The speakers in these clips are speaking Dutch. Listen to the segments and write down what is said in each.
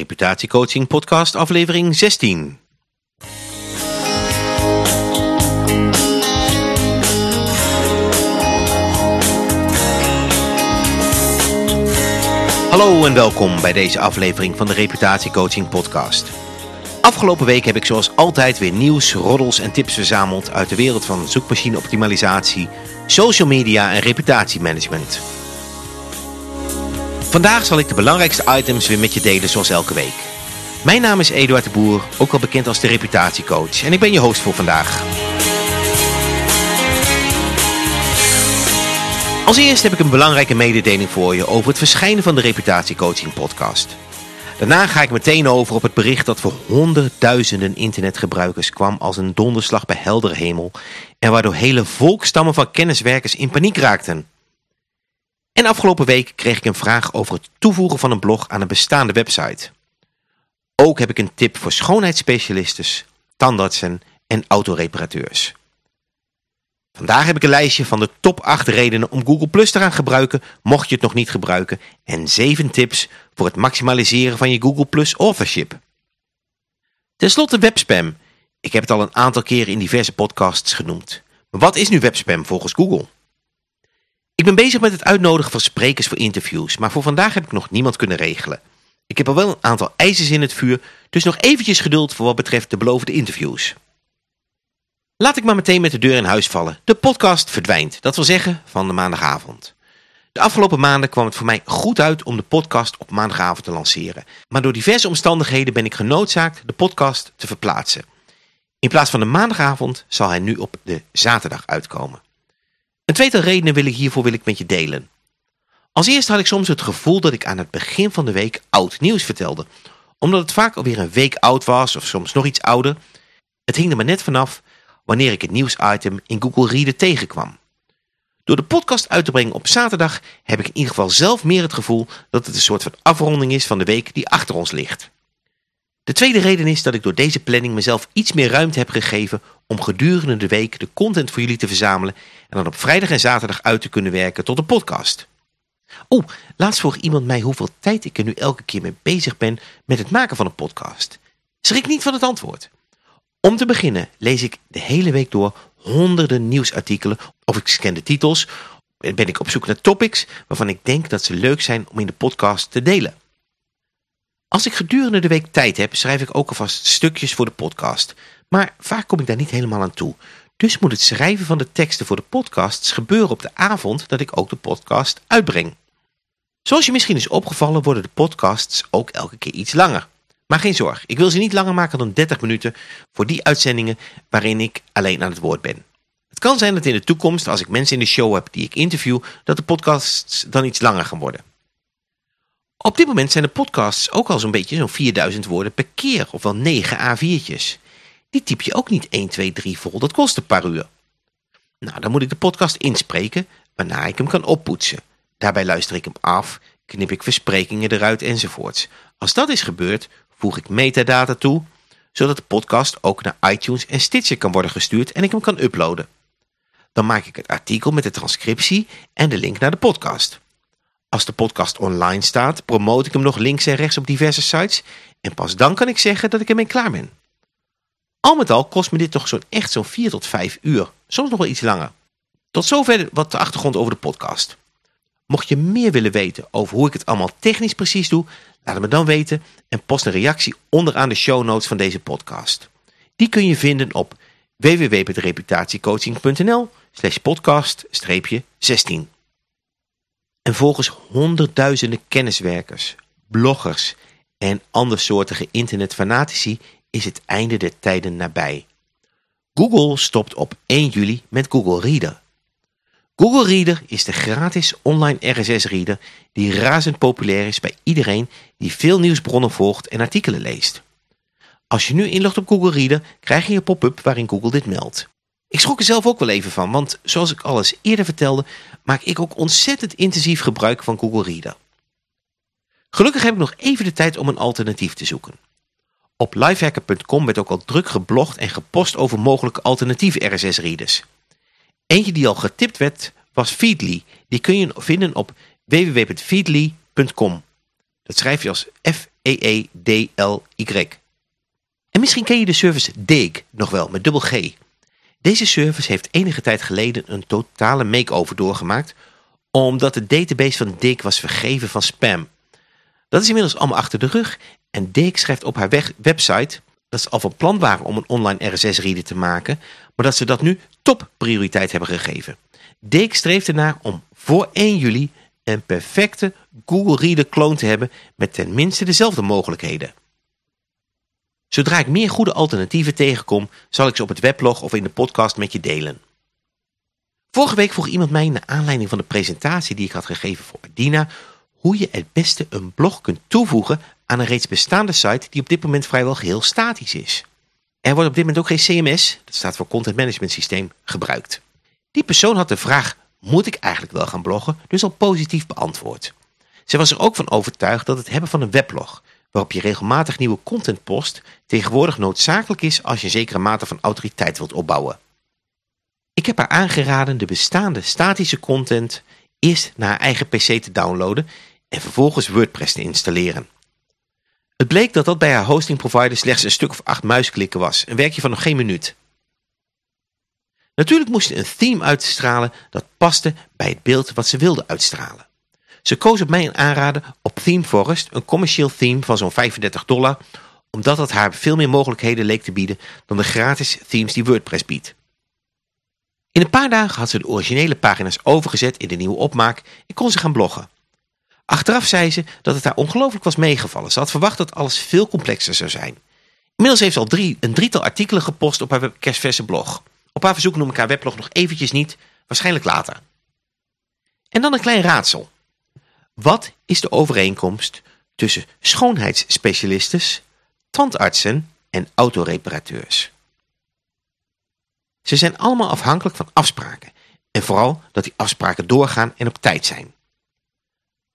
Reputatiecoaching Podcast aflevering 16. Hallo en welkom bij deze aflevering van de Reputatiecoaching Podcast. Afgelopen week heb ik zoals altijd weer nieuws, roddels en tips verzameld uit de wereld van zoekmachine-optimalisatie, social media en reputatiemanagement. Vandaag zal ik de belangrijkste items weer met je delen zoals elke week. Mijn naam is Eduard de Boer, ook wel bekend als de reputatiecoach en ik ben je host voor vandaag. Als eerst heb ik een belangrijke mededeling voor je over het verschijnen van de reputatiecoaching podcast. Daarna ga ik meteen over op het bericht dat voor honderdduizenden internetgebruikers kwam als een donderslag bij heldere hemel en waardoor hele volkstammen van kenniswerkers in paniek raakten. En afgelopen week kreeg ik een vraag over het toevoegen van een blog aan een bestaande website. Ook heb ik een tip voor schoonheidsspecialisten, tandartsen en autoreparateurs. Vandaag heb ik een lijstje van de top 8 redenen om Google Plus te gaan gebruiken, mocht je het nog niet gebruiken, en 7 tips voor het maximaliseren van je Google Plus authorship. Ten slotte webspam. Ik heb het al een aantal keren in diverse podcasts genoemd. Maar wat is nu webspam volgens Google? Ik ben bezig met het uitnodigen van sprekers voor interviews, maar voor vandaag heb ik nog niemand kunnen regelen. Ik heb al wel een aantal ijzers in het vuur, dus nog eventjes geduld voor wat betreft de beloofde interviews. Laat ik maar meteen met de deur in huis vallen. De podcast verdwijnt, dat wil zeggen van de maandagavond. De afgelopen maanden kwam het voor mij goed uit om de podcast op maandagavond te lanceren. Maar door diverse omstandigheden ben ik genoodzaakt de podcast te verplaatsen. In plaats van de maandagavond zal hij nu op de zaterdag uitkomen. Een tweetal redenen wil ik hiervoor wil ik met je delen. Als eerste had ik soms het gevoel dat ik aan het begin van de week oud nieuws vertelde. Omdat het vaak alweer een week oud was of soms nog iets ouder. Het hing er maar net vanaf wanneer ik het nieuwsitem in Google Reader tegenkwam. Door de podcast uit te brengen op zaterdag heb ik in ieder geval zelf meer het gevoel dat het een soort van afronding is van de week die achter ons ligt. De tweede reden is dat ik door deze planning mezelf iets meer ruimte heb gegeven om gedurende de week de content voor jullie te verzamelen en dan op vrijdag en zaterdag uit te kunnen werken tot een podcast. Oeh, laatst vroeg iemand mij hoeveel tijd ik er nu elke keer mee bezig ben met het maken van een podcast. Schrik niet van het antwoord. Om te beginnen lees ik de hele week door honderden nieuwsartikelen of ik scan de titels. Ben ik op zoek naar topics waarvan ik denk dat ze leuk zijn om in de podcast te delen. Als ik gedurende de week tijd heb, schrijf ik ook alvast stukjes voor de podcast. Maar vaak kom ik daar niet helemaal aan toe. Dus moet het schrijven van de teksten voor de podcasts gebeuren op de avond dat ik ook de podcast uitbreng. Zoals je misschien is opgevallen worden de podcasts ook elke keer iets langer. Maar geen zorg, ik wil ze niet langer maken dan 30 minuten voor die uitzendingen waarin ik alleen aan het woord ben. Het kan zijn dat in de toekomst, als ik mensen in de show heb die ik interview, dat de podcasts dan iets langer gaan worden. Op dit moment zijn de podcasts ook al zo'n beetje zo'n 4000 woorden per keer, ofwel 9 A4'tjes. Die typ je ook niet 1, 2, 3 vol, dat kost een paar uur. Nou, dan moet ik de podcast inspreken, waarna ik hem kan oppoetsen. Daarbij luister ik hem af, knip ik versprekingen eruit enzovoorts. Als dat is gebeurd, voeg ik metadata toe, zodat de podcast ook naar iTunes en Stitcher kan worden gestuurd en ik hem kan uploaden. Dan maak ik het artikel met de transcriptie en de link naar de podcast. Als de podcast online staat, promote ik hem nog links en rechts op diverse sites en pas dan kan ik zeggen dat ik ermee klaar ben. Al met al kost me dit toch zo'n echt zo'n 4 tot 5 uur, soms nog wel iets langer. Tot zover wat de achtergrond over de podcast. Mocht je meer willen weten over hoe ik het allemaal technisch precies doe, laat het me dan weten en post een reactie onderaan de show notes van deze podcast. Die kun je vinden op www.reputatiecoaching.nl slash podcast 16. En volgens honderdduizenden kenniswerkers, bloggers en andersoortige internetfanatici is het einde der tijden nabij. Google stopt op 1 juli met Google Reader. Google Reader is de gratis online RSS-reader die razend populair is bij iedereen die veel nieuwsbronnen volgt en artikelen leest. Als je nu inlogt op Google Reader krijg je een pop-up waarin Google dit meldt. Ik schrok er zelf ook wel even van, want zoals ik alles eerder vertelde, maak ik ook ontzettend intensief gebruik van Google Reader. Gelukkig heb ik nog even de tijd om een alternatief te zoeken. Op lifehacker.com werd ook al druk geblogd en gepost over mogelijke alternatieve RSS-readers. Eentje die al getipt werd was Feedly. Die kun je vinden op www.feedly.com. Dat schrijf je als f D-E-E-D-L-Y. En misschien ken je de service Dig nog wel, met dubbel G. Deze service heeft enige tijd geleden een totale make-over doorgemaakt, omdat de database van Dig was vergeven van spam. Dat is inmiddels allemaal achter de rug en Dig schrijft op haar website dat ze al van plan waren om een online RSS-reader te maken, maar dat ze dat nu topprioriteit hebben gegeven. Dig streeft ernaar om voor 1 juli een perfecte Google Reader clone te hebben met tenminste dezelfde mogelijkheden. Zodra ik meer goede alternatieven tegenkom, zal ik ze op het weblog of in de podcast met je delen. Vorige week vroeg iemand mij naar aanleiding van de presentatie die ik had gegeven voor Adina, hoe je het beste een blog kunt toevoegen aan een reeds bestaande site die op dit moment vrijwel geheel statisch is. Er wordt op dit moment ook geen CMS, dat staat voor Content Management Systeem, gebruikt. Die persoon had de vraag, moet ik eigenlijk wel gaan bloggen, dus al positief beantwoord. Ze was er ook van overtuigd dat het hebben van een weblog, waarop je regelmatig nieuwe content post, tegenwoordig noodzakelijk is als je een zekere mate van autoriteit wilt opbouwen. Ik heb haar aangeraden de bestaande statische content eerst naar haar eigen pc te downloaden en vervolgens WordPress te installeren. Het bleek dat dat bij haar hosting provider slechts een stuk of acht muisklikken was, een werkje van nog geen minuut. Natuurlijk moest ze een theme uitstralen dat paste bij het beeld wat ze wilde uitstralen. Ze koos op mij een aanraden op Theme Forest, een commercieel theme van zo'n 35 dollar, omdat het haar veel meer mogelijkheden leek te bieden dan de gratis themes die WordPress biedt. In een paar dagen had ze de originele pagina's overgezet in de nieuwe opmaak en kon ze gaan bloggen. Achteraf zei ze dat het haar ongelooflijk was meegevallen. Ze had verwacht dat alles veel complexer zou zijn. Inmiddels heeft ze al drie, een drietal artikelen gepost op haar kerstverse blog. Op haar verzoek noem ik haar weblog nog eventjes niet, waarschijnlijk later. En dan een klein raadsel. Wat is de overeenkomst tussen schoonheidsspecialisten, tandartsen en autoreparateurs? Ze zijn allemaal afhankelijk van afspraken en vooral dat die afspraken doorgaan en op tijd zijn.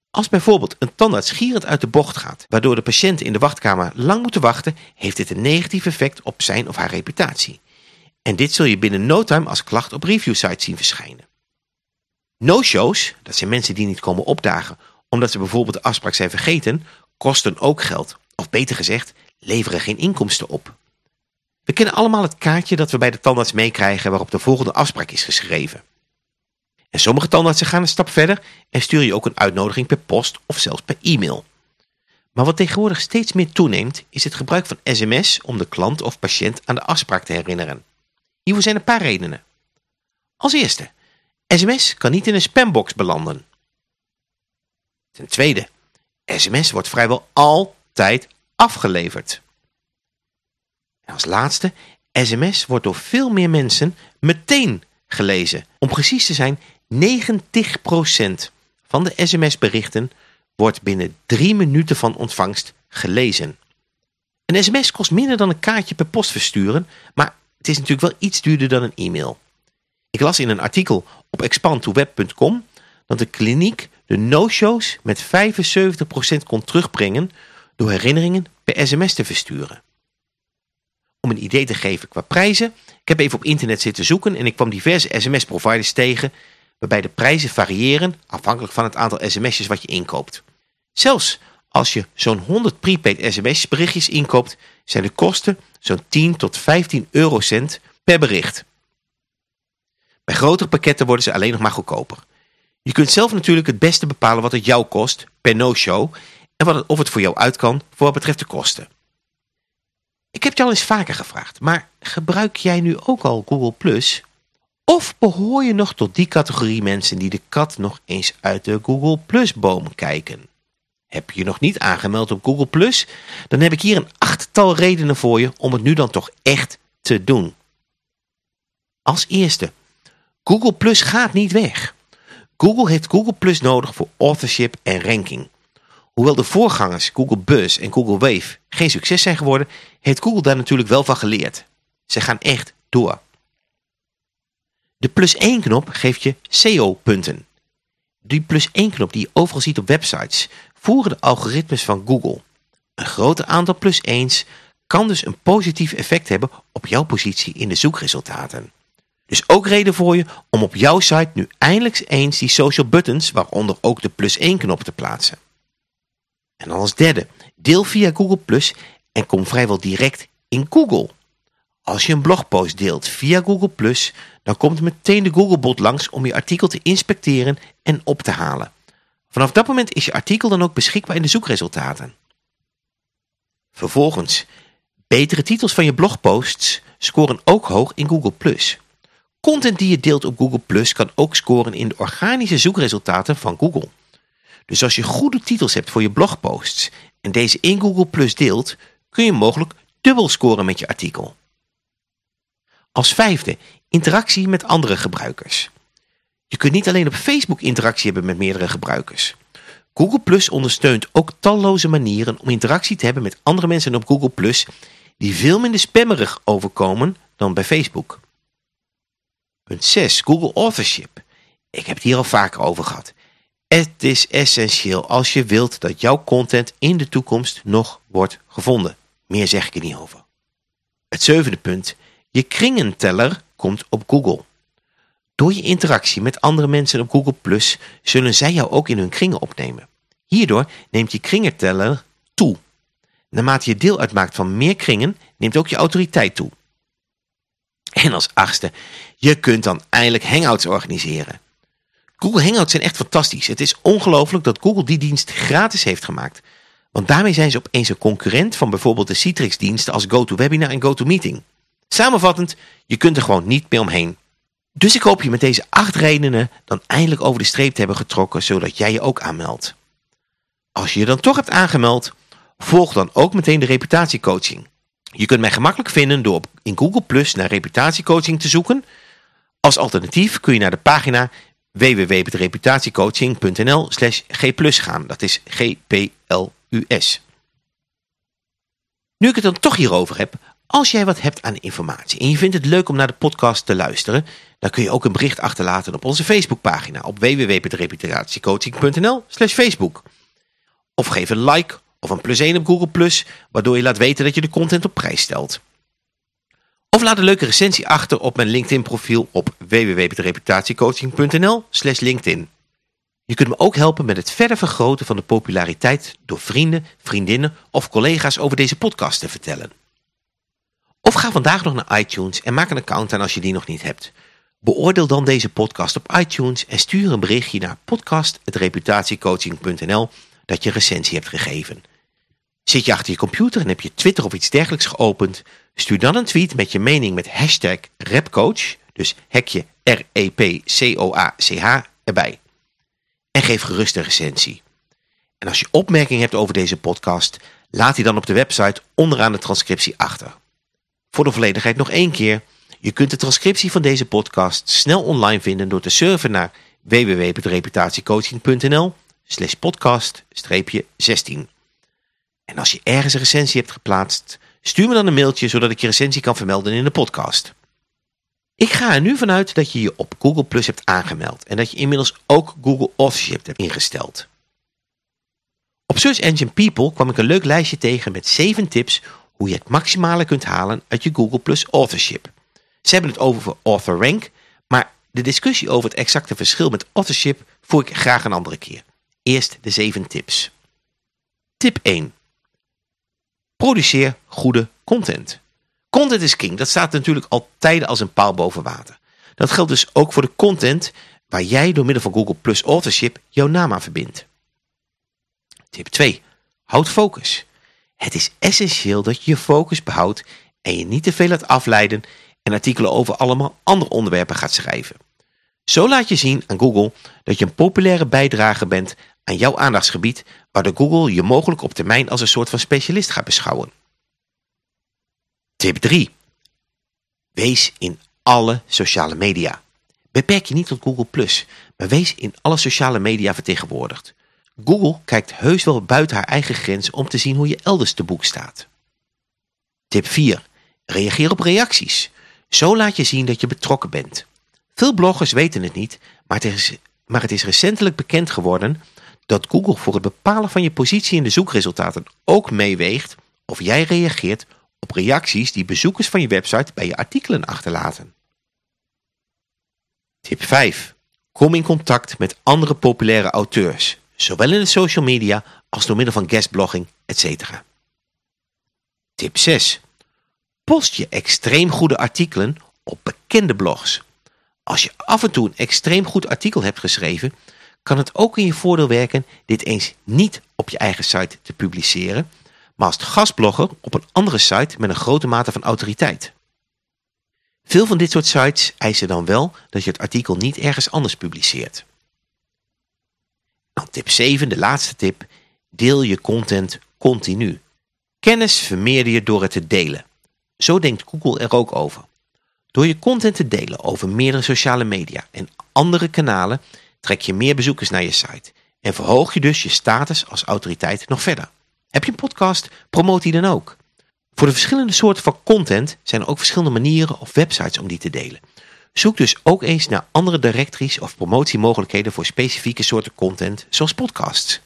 Als bijvoorbeeld een tandarts gierend uit de bocht gaat, waardoor de patiënten in de wachtkamer lang moeten wachten, heeft dit een negatief effect op zijn of haar reputatie. En dit zul je binnen no time als klacht op reviewsites zien verschijnen. No-shows, dat zijn mensen die niet komen opdagen omdat ze bijvoorbeeld de afspraak zijn vergeten, kosten ook geld. Of beter gezegd, leveren geen inkomsten op. We kennen allemaal het kaartje dat we bij de tandarts meekrijgen waarop de volgende afspraak is geschreven. En sommige tandartsen gaan een stap verder en sturen je ook een uitnodiging per post of zelfs per e-mail. Maar wat tegenwoordig steeds meer toeneemt is het gebruik van sms om de klant of patiënt aan de afspraak te herinneren. Hiervoor zijn een paar redenen. Als eerste, sms kan niet in een spambox belanden. Ten tweede, sms wordt vrijwel altijd afgeleverd. En als laatste, sms wordt door veel meer mensen meteen gelezen. Om precies te zijn, 90% van de sms-berichten wordt binnen drie minuten van ontvangst gelezen. Een sms kost minder dan een kaartje per post versturen, maar het is natuurlijk wel iets duurder dan een e-mail. Ik las in een artikel op expandtoweb.com dat de kliniek de no-shows met 75% kon terugbrengen door herinneringen per sms te versturen. Om een idee te geven qua prijzen, ik heb even op internet zitten zoeken en ik kwam diverse sms-providers tegen waarbij de prijzen variëren afhankelijk van het aantal sms'jes wat je inkoopt. Zelfs als je zo'n 100 prepaid sms berichtjes inkoopt, zijn de kosten zo'n 10 tot 15 eurocent per bericht. Bij grotere pakketten worden ze alleen nog maar goedkoper. Je kunt zelf natuurlijk het beste bepalen wat het jou kost per no-show en wat het, of het voor jou uit kan voor wat betreft de kosten. Ik heb je al eens vaker gevraagd, maar gebruik jij nu ook al Google Plus? Of behoor je nog tot die categorie mensen die de kat nog eens uit de Google Plus boom kijken? Heb je je nog niet aangemeld op Google Plus? Dan heb ik hier een achttal redenen voor je om het nu dan toch echt te doen. Als eerste, Google Plus gaat niet weg. Google heeft Google Plus nodig voor authorship en ranking. Hoewel de voorgangers Google Buzz en Google Wave geen succes zijn geworden, heeft Google daar natuurlijk wel van geleerd. Ze gaan echt door. De plus 1 knop geeft je SEO-punten. Die plus 1 knop die je overal ziet op websites voeren de algoritmes van Google. Een groter aantal plus 1's kan dus een positief effect hebben op jouw positie in de zoekresultaten. Dus ook reden voor je om op jouw site nu eindelijk eens die social buttons, waaronder ook de plus 1 knop te plaatsen. En als derde, deel via Google Plus en kom vrijwel direct in Google. Als je een blogpost deelt via Google Plus, dan komt meteen de Googlebot langs om je artikel te inspecteren en op te halen. Vanaf dat moment is je artikel dan ook beschikbaar in de zoekresultaten. Vervolgens, betere titels van je blogposts scoren ook hoog in Google+. Content die je deelt op Google kan ook scoren in de organische zoekresultaten van Google. Dus als je goede titels hebt voor je blogposts en deze in Google deelt, kun je mogelijk dubbel scoren met je artikel. Als vijfde, interactie met andere gebruikers. Je kunt niet alleen op Facebook interactie hebben met meerdere gebruikers. Google Plus ondersteunt ook talloze manieren om interactie te hebben met andere mensen op Google Plus die veel minder spammerig overkomen dan bij Facebook. Punt 6. Google Authorship. Ik heb het hier al vaker over gehad. Het is essentieel als je wilt dat jouw content in de toekomst nog wordt gevonden. Meer zeg ik er niet over. Het zevende punt. Je kringenteller komt op Google. Door je interactie met andere mensen op Google Plus zullen zij jou ook in hun kringen opnemen. Hierdoor neemt je kringenteller toe. Naarmate je deel uitmaakt van meer kringen, neemt ook je autoriteit toe. En als achtste, je kunt dan eindelijk hangouts organiseren. Google Hangouts zijn echt fantastisch. Het is ongelooflijk dat Google die dienst gratis heeft gemaakt. Want daarmee zijn ze opeens een concurrent van bijvoorbeeld de Citrix diensten als GoToWebinar en GoToMeeting. Samenvattend, je kunt er gewoon niet meer omheen. Dus ik hoop je met deze acht redenen dan eindelijk over de streep te hebben getrokken, zodat jij je ook aanmeldt. Als je je dan toch hebt aangemeld, volg dan ook meteen de reputatiecoaching. Je kunt mij gemakkelijk vinden door in Google Plus naar reputatiecoaching te zoeken. Als alternatief kun je naar de pagina www.reputatiecoaching.nl slash gplus gaan. Dat is G-P-L-U-S. Nu ik het dan toch hierover heb, als jij wat hebt aan informatie en je vindt het leuk om naar de podcast te luisteren, dan kun je ook een bericht achterlaten op onze Facebookpagina op www.reputatiecoaching.nl slash Facebook. Of geef een like of een plus 1 op Google+, waardoor je laat weten dat je de content op prijs stelt. Of laat een leuke recensie achter op mijn LinkedIn profiel op www.reputatiecoaching.nl slash LinkedIn. Je kunt me ook helpen met het verder vergroten van de populariteit door vrienden, vriendinnen of collega's over deze podcast te vertellen. Of ga vandaag nog naar iTunes en maak een account aan als je die nog niet hebt. Beoordeel dan deze podcast op iTunes en stuur een berichtje naar podcast.reputatiecoaching.nl dat je recensie hebt gegeven. Zit je achter je computer en heb je Twitter of iets dergelijks geopend, stuur dan een tweet met je mening met hashtag RepCoach, dus hekje R-E-P-C-O-A-C-H erbij. En geef gerust een recensie. En als je opmerkingen hebt over deze podcast, laat die dan op de website onderaan de transcriptie achter. Voor de volledigheid nog één keer. Je kunt de transcriptie van deze podcast snel online vinden door te surfen naar www.reputatiecoaching.nl slash podcast-16. En als je ergens een recensie hebt geplaatst, stuur me dan een mailtje zodat ik je recensie kan vermelden in de podcast. Ik ga er nu vanuit dat je je op Google Plus hebt aangemeld en dat je inmiddels ook Google Authorship hebt ingesteld. Op Search Engine People kwam ik een leuk lijstje tegen met 7 tips hoe je het maximale kunt halen uit je Google Plus Authorship. Ze hebben het over Author Rank, maar de discussie over het exacte verschil met Authorship voer ik graag een andere keer. Eerst de 7 tips. Tip 1. Produceer goede content. Content is king, dat staat natuurlijk al tijden als een paal boven water. Dat geldt dus ook voor de content waar jij door middel van Google Plus Authorship jouw naam aan verbindt. Tip 2. Houd focus. Het is essentieel dat je je focus behoudt en je niet te veel laat afleiden en artikelen over allemaal andere onderwerpen gaat schrijven. Zo laat je zien aan Google dat je een populaire bijdrager bent aan jouw aandachtsgebied, waardoor Google je mogelijk op termijn als een soort van specialist gaat beschouwen. Tip 3. Wees in alle sociale media. Beperk je niet tot Google+, maar wees in alle sociale media vertegenwoordigd. Google kijkt heus wel buiten haar eigen grens om te zien hoe je elders te boek staat. Tip 4. Reageer op reacties. Zo laat je zien dat je betrokken bent. Veel bloggers weten het niet, maar het is, maar het is recentelijk bekend geworden dat Google voor het bepalen van je positie in de zoekresultaten ook meeweegt of jij reageert op reacties die bezoekers van je website bij je artikelen achterlaten. Tip 5. Kom in contact met andere populaire auteurs. zowel in de social media als door middel van guestblogging, etc. Tip 6. Post je extreem goede artikelen op bekende blogs. Als je af en toe een extreem goed artikel hebt geschreven, kan het ook in je voordeel werken dit eens niet op je eigen site te publiceren, maar als gastblogger op een andere site met een grote mate van autoriteit. Veel van dit soort sites eisen dan wel dat je het artikel niet ergens anders publiceert. Dan tip 7, de laatste tip. Deel je content continu. Kennis vermeerder je door het te delen. Zo denkt Google er ook over. Door je content te delen over meerdere sociale media en andere kanalen trek je meer bezoekers naar je site en verhoog je dus je status als autoriteit nog verder. Heb je een podcast? Promoot die dan ook. Voor de verschillende soorten van content zijn er ook verschillende manieren of websites om die te delen. Zoek dus ook eens naar andere directories of promotiemogelijkheden voor specifieke soorten content, zoals podcasts.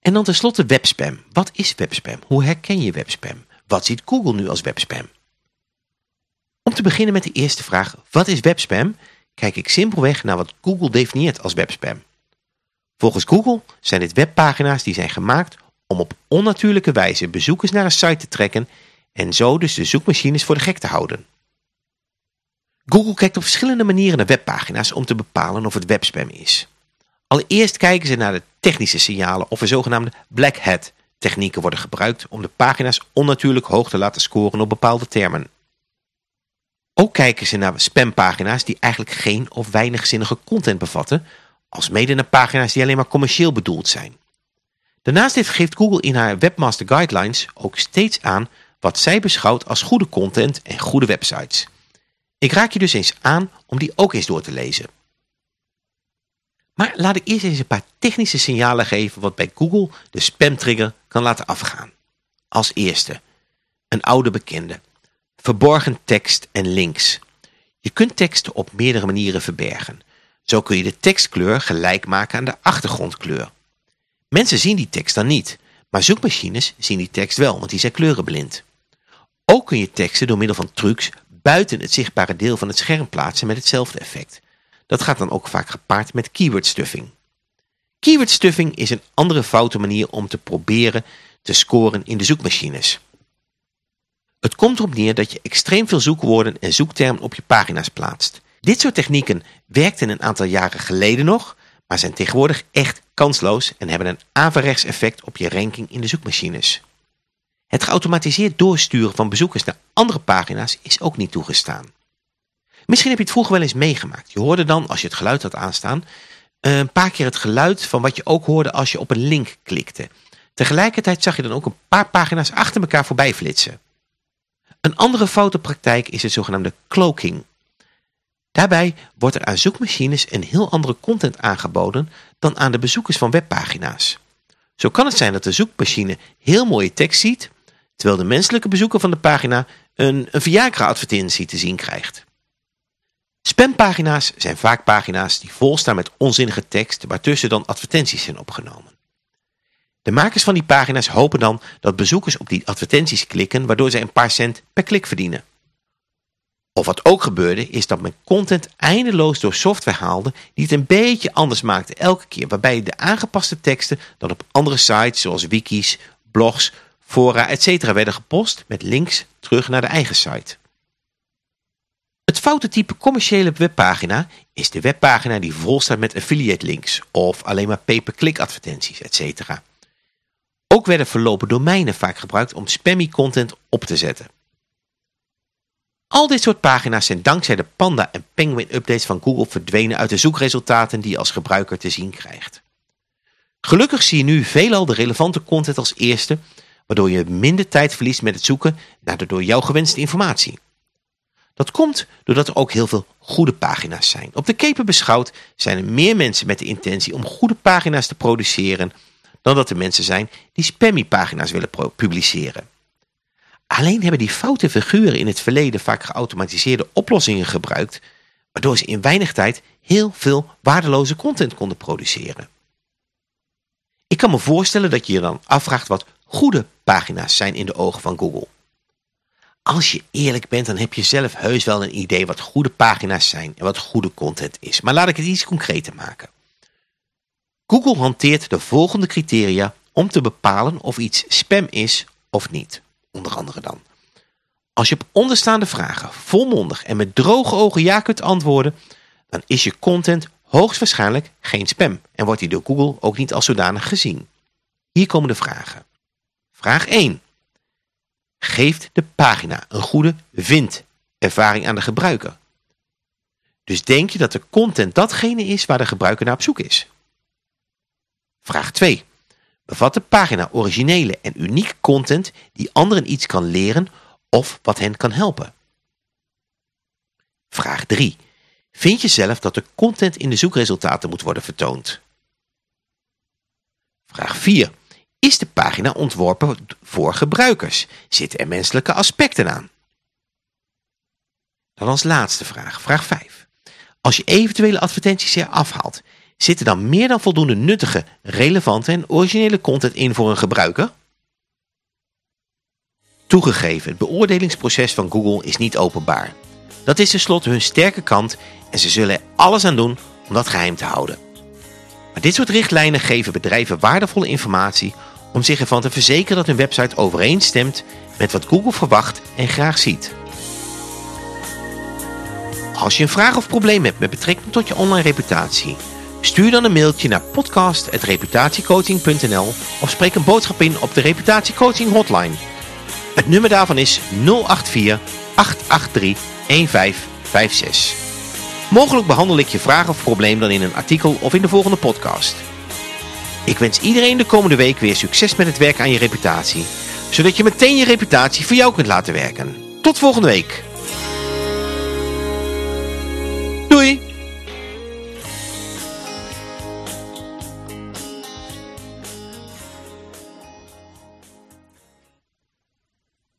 En dan tenslotte webspam. Wat is webspam? Hoe herken je webspam? Wat ziet Google nu als webspam? Om te beginnen met de eerste vraag, wat is webspam? Kijk ik simpelweg naar wat Google definieert als webspam. Volgens Google zijn dit webpagina's die zijn gemaakt om op onnatuurlijke wijze bezoekers naar een site te trekken en zo dus de zoekmachines voor de gek te houden. Google kijkt op verschillende manieren naar webpagina's om te bepalen of het webspam is. Allereerst kijken ze naar de technische signalen of er zogenaamde black hat technieken worden gebruikt om de pagina's onnatuurlijk hoog te laten scoren op bepaalde termen. Ook kijken ze naar spampagina's die eigenlijk geen of weinig zinnige content bevatten, als mede naar pagina's die alleen maar commercieel bedoeld zijn. Daarnaast geeft Google in haar Webmaster Guidelines ook steeds aan wat zij beschouwt als goede content en goede websites. Ik raak je dus eens aan om die ook eens door te lezen. Maar laat ik eerst eens een paar technische signalen geven wat bij Google de spamtrigger kan laten afgaan. Als eerste, een oude bekende. Verborgen tekst en links. Je kunt teksten op meerdere manieren verbergen. Zo kun je de tekstkleur gelijk maken aan de achtergrondkleur. Mensen zien die tekst dan niet, maar zoekmachines zien die tekst wel, want die zijn kleurenblind. Ook kun je teksten door middel van trucs buiten het zichtbare deel van het scherm plaatsen met hetzelfde effect. Dat gaat dan ook vaak gepaard met keyword stuffing. Keyword stuffing is een andere foute manier om te proberen te scoren in de zoekmachines. Het komt erop neer dat je extreem veel zoekwoorden en zoektermen op je pagina's plaatst. Dit soort technieken werkten een aantal jaren geleden nog, maar zijn tegenwoordig echt kansloos en hebben een averechts effect op je ranking in de zoekmachines. Het geautomatiseerd doorsturen van bezoekers naar andere pagina's is ook niet toegestaan. Misschien heb je het vroeger wel eens meegemaakt. Je hoorde dan, als je het geluid had aanstaan, een paar keer het geluid van wat je ook hoorde als je op een link klikte. Tegelijkertijd zag je dan ook een paar pagina's achter elkaar voorbij flitsen. Een andere foute praktijk is het zogenaamde cloaking. Daarbij wordt er aan zoekmachines een heel andere content aangeboden dan aan de bezoekers van webpagina's. Zo kan het zijn dat de zoekmachine heel mooie tekst ziet, terwijl de menselijke bezoeker van de pagina een, een Viagra-advertentie te zien krijgt. Spampagina's zijn vaak pagina's die vol staan met onzinnige tekst waartussen dan advertenties zijn opgenomen. De makers van die pagina's hopen dan dat bezoekers op die advertenties klikken waardoor zij een paar cent per klik verdienen. Of wat ook gebeurde is dat men content eindeloos door software haalde die het een beetje anders maakte elke keer. Waarbij de aangepaste teksten dan op andere sites zoals wikis, blogs, fora etc. werden gepost met links terug naar de eigen site. Het foute type commerciële webpagina is de webpagina die vol staat met affiliate links of alleen maar pay-per-click advertenties etc. Ook werden verlopen domeinen vaak gebruikt om spammy content op te zetten. Al dit soort pagina's zijn dankzij de Panda en Penguin updates van Google verdwenen uit de zoekresultaten die je als gebruiker te zien krijgt. Gelukkig zie je nu veelal de relevante content als eerste, waardoor je minder tijd verliest met het zoeken naar de door jou gewenste informatie. Dat komt doordat er ook heel veel goede pagina's zijn. Op de keper beschouwd zijn er meer mensen met de intentie om goede pagina's te produceren dan dat er mensen zijn die spammy pagina's willen publiceren. Alleen hebben die foute figuren in het verleden vaak geautomatiseerde oplossingen gebruikt, waardoor ze in weinig tijd heel veel waardeloze content konden produceren. Ik kan me voorstellen dat je je dan afvraagt wat goede pagina's zijn in de ogen van Google. Als je eerlijk bent, dan heb je zelf heus wel een idee wat goede pagina's zijn en wat goede content is. Maar laat ik het iets concreter maken. Google hanteert de volgende criteria om te bepalen of iets spam is of niet. Onder andere dan. Als je op onderstaande vragen volmondig en met droge ogen ja kunt antwoorden, dan is je content hoogstwaarschijnlijk geen spam en wordt die door Google ook niet als zodanig gezien. Hier komen de vragen. Vraag 1. Geeft de pagina een goede vindervaring aan de gebruiker? Dus denk je dat de content datgene is waar de gebruiker naar op zoek is? Vraag 2. Bevat de pagina originele en unieke content die anderen iets kan leren of wat hen kan helpen? Vraag 3. Vind je zelf dat de content in de zoekresultaten moet worden vertoond? Vraag 4. Is de pagina ontworpen voor gebruikers? Zitten er menselijke aspecten aan? Dan als laatste vraag, vraag 5. Als je eventuele advertenties er afhaalt, zit er dan meer dan voldoende nuttige, relevante en originele content in voor een gebruiker? Toegegeven, het beoordelingsproces van Google is niet openbaar. Dat is tenslotte hun sterke kant en ze zullen er alles aan doen om dat geheim te houden. Maar dit soort richtlijnen geven bedrijven waardevolle informatie om zich ervan te verzekeren dat hun website overeenstemt met wat Google verwacht en graag ziet. Als je een vraag of probleem hebt met betrekking tot je online reputatie, stuur dan een mailtje naar podcast.reputatiecoaching.nl of spreek een boodschap in op de reputatiecoaching hotline. Het nummer daarvan is 084 883 1556. Mogelijk behandel ik je vraag of probleem dan in een artikel of in de volgende podcast. Ik wens iedereen de komende week weer succes met het werken aan je reputatie, zodat je meteen je reputatie voor jou kunt laten werken. Tot volgende week. Doei!